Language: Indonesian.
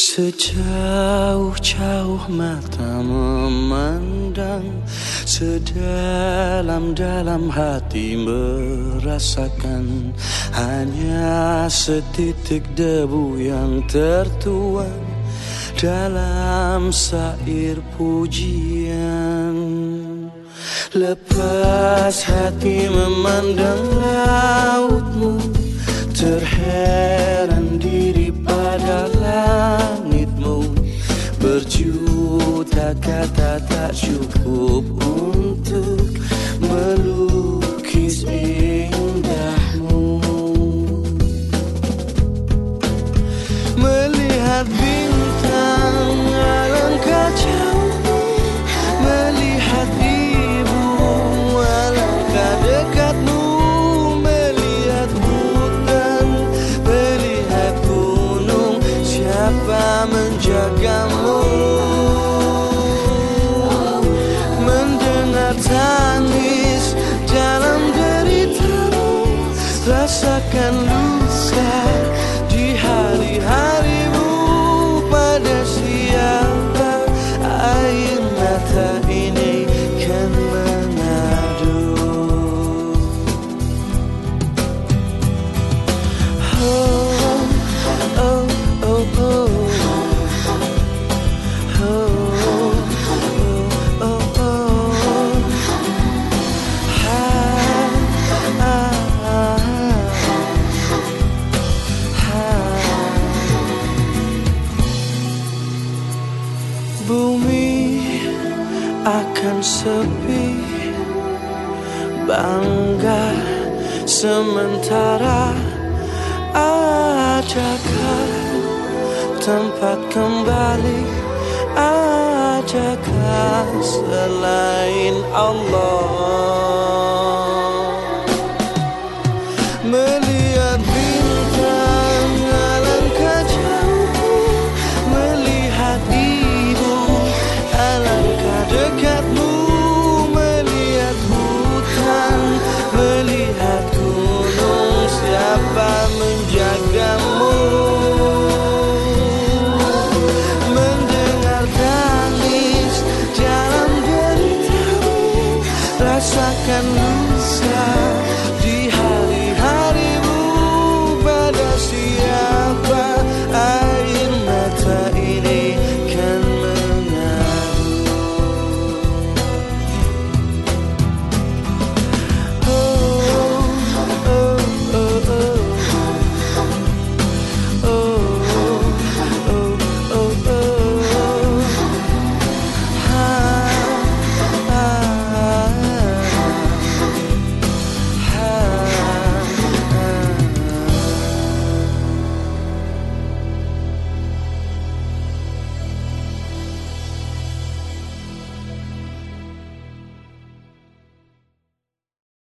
Sejauh-jauh mata memandang Sedalam-dalam hati merasakan Hanya setitik debu yang tertuang Dalam sair pujian. Lepas hati memandang lautmu Terheran diri Berjuta kata tak cukup untuk melukis indahmu. Melihat better akan sepi. Bangga sementara Ajakah tempat kembali? Ajakah selain Allah? can